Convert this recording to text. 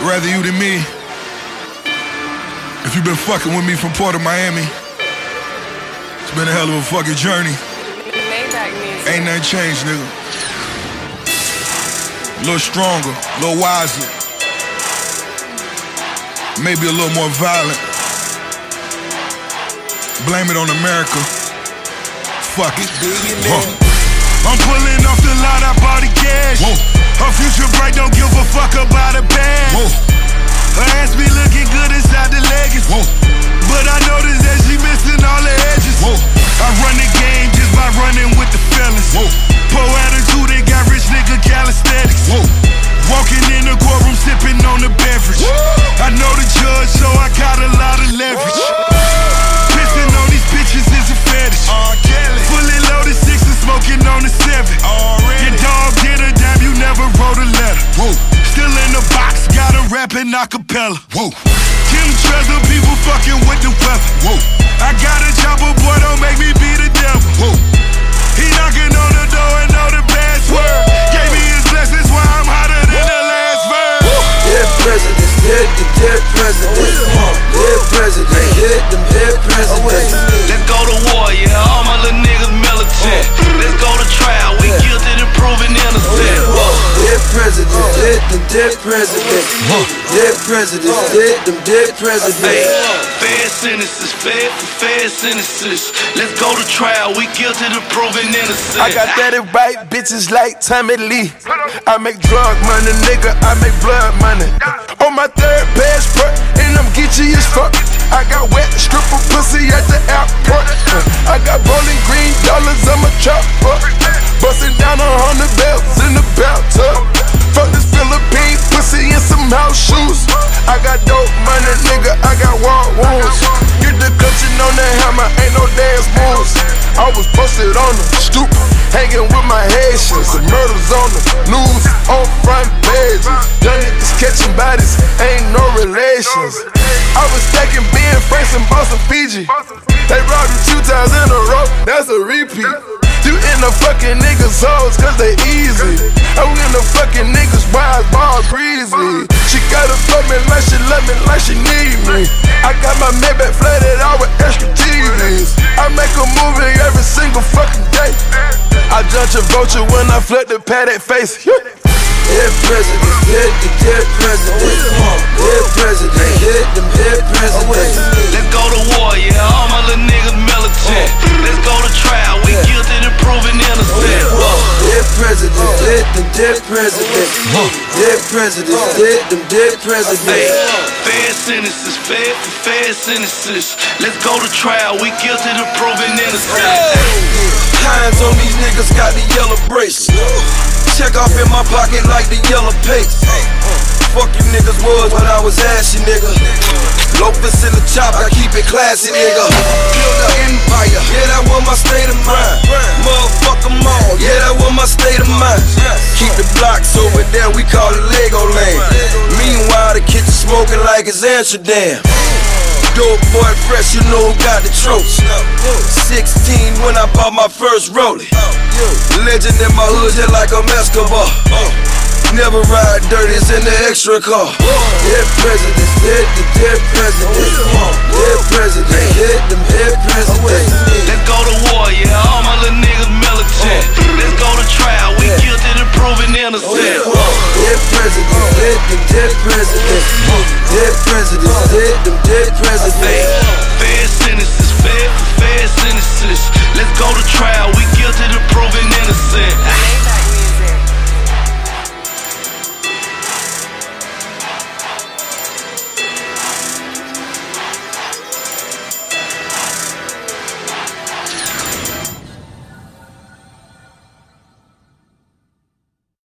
rather you than me. If you've been fucking with me from Port of Miami, it's been a hell of a fucking journey. Ain't nothing changed, nigga. A little stronger, a little wiser. Maybe a little more violent. Blame it on America. Fuck it. Huh. I'm pulling off the lot, I bought the cash. Whoa. Her future bright, don't give a fuck about a bag. Whoa. Her ass be looking good inside acapella. Whoa. Kim Trezor, people fucking with the weapon. Whoa. I got a chopper, boy, don't make me be the devil. Whoa. He knocking on the door and know the password. Gave me his blessings, why I'm hotter than the last verse. Dead presidents, dead the dead presidents. Dead presidents, hit them dead presidents. Oh, Let's go to war, yeah. All my little niggas militant. Let's go to trial. We guilty to proven innocent. Oh, Whoa. Dead presidents, dead them dead presidents. Dead presidents, dead them dead presidents. fair sentences, fair for fair sentences. Let's go to trial. We guilty to proven innocent. I got that it right, bitches like Tommy Lee. I make drug money, nigga, I make blood money. On my third passport, and I'm Geechee as fuck. I got wet stripper pussy at the airport. I got bowling green dollars, I'm a chopper. Was on the stoop, hanging with my Haitians. The murders on the news, on front pages. Young niggas catching bodies, ain't no relations. I was stacking Ben Franks and Boston Fiji. They robbed you two times in a row, that's a repeat. You in the fucking niggas' hoes, cause they easy. I'm in the fucking niggas' wise ball breezy. She gotta fuck me like she love me, like she need me. I got my Maybach flooded out with extra TVs. I make a movie every single fucking day. I judge a vulture when I flip the paddock face. Dead presidents, dead dead presidents. Dead presidents, hit them dead presidents. Them dead presidents. Dead presidents, dead them dead Hey, presidents. fair sentences, fair for fair sentences. Let's go to trial. We guilty to proven innocent. Hands on these niggas got the yellow bracelet. Check off in my pocket like the yellow paste. Fuck you niggas was when I was ashy, nigga. Loafers in the chop, I keep it classy, nigga. Build an empire, yeah, that was my state of mind. Motherfuck 'em all, yeah, that was my state of mind. The blocks over there, we call it Lego land. Meanwhile, the kitchen smoking like it's Amsterdam. Dope boy fresh, you know got the tropes. 16 when I bought my first rollie. Legend in my hood, just like a Escobar. Never ride dirty, it's in the extra car. Dead presidents, dead the dead presidents. Dead presidents, hit them dead presidents. Let's go to war, yeah. All my little niggas hesitate.